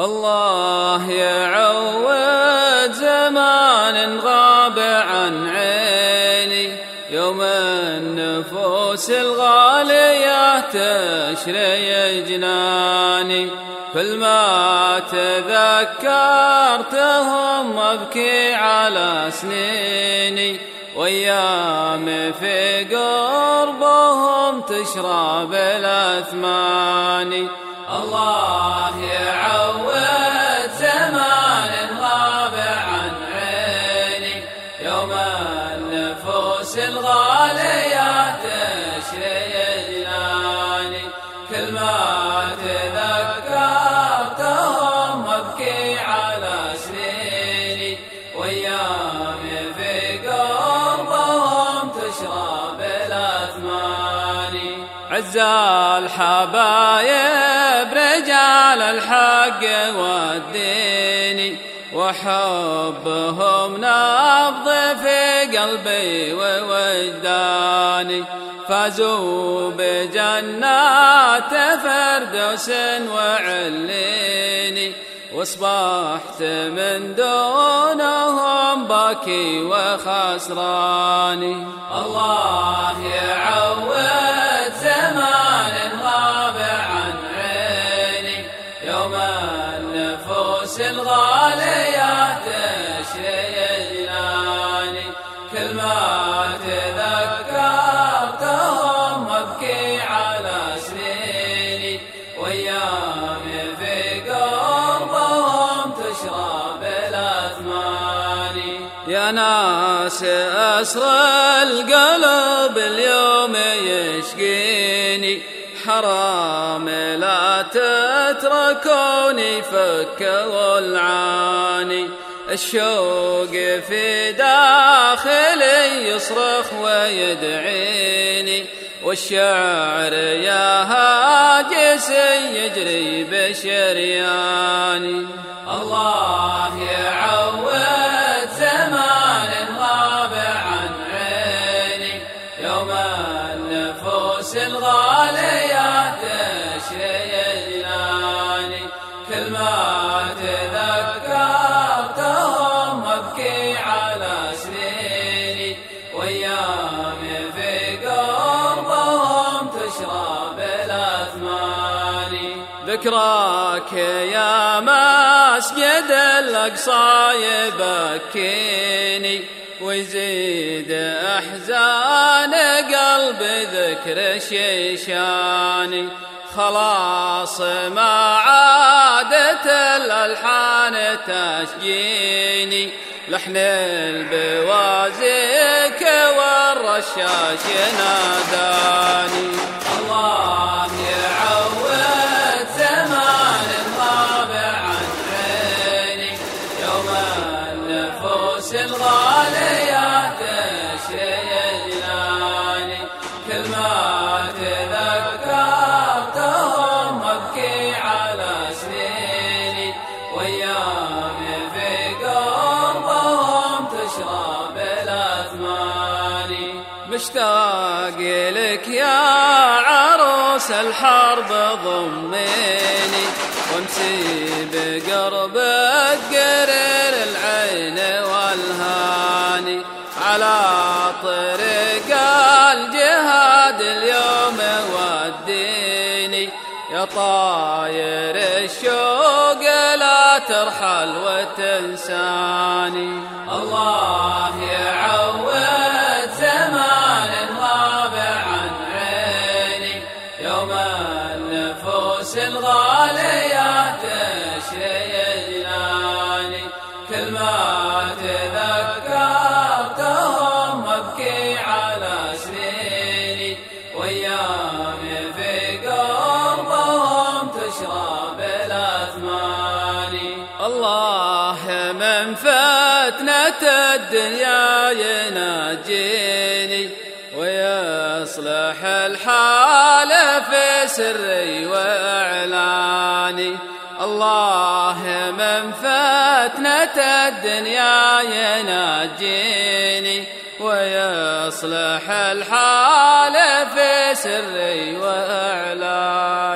الله يعود زمان غاب عن عيني يوم النفوس الغالية تشري جناني. كل ما تذكرتهم أبكي على سنيني. وأيام في قربهم تشرب الأثماني الله يعود زمان غاب عن عيني. يوم النفوس الغالية تشري عز الحبايب رجال الحق والدين وحبهم نبض في قلبي ووجداني فازوا بجنات فردوس وعليني وأصبحت من دونهم باكي وخسراني الله يعود يوم النفوس الغالية تشري كل ما تذكرتهم أبكي على سنيني. وأيامي في قربهم تشرب الأثماني يا ناس أسر القلب اليوم يشقيني. حرام لا تتركوني فكوا العاني الشوق في داخلي يصرخ ويدعيني. والشعر يا هاجس يجري بشرياني. الله ذكراك يا مسجد الأقصى يبكيني. ويزيد أحزان قلبي ذكر شيشاني خلاص ما عادت الألحان تشجيني لحن البوازيك والرشاش ناداني قربهم تشرب الأثماني مشتاق لك يا عروس الحرب ضميني وامسي بقربك قرر العين والهاني. على طريق الجهاد اليوم وديني. يا طاير الشوق ترحل وتنساني. الله يعود زمان غاب عن عيني. يوم النفوس الغالية تشري جناني كل ما تذكرتهم أبكي على سنيني. وأيامي في قربهم تشرب الله من فتنة الدنيا يناجيني ويصلح الحال في سري وإعلاني. الله من فتنة الدنيا يناجيني ويصلح الحال في سري وإعلاني.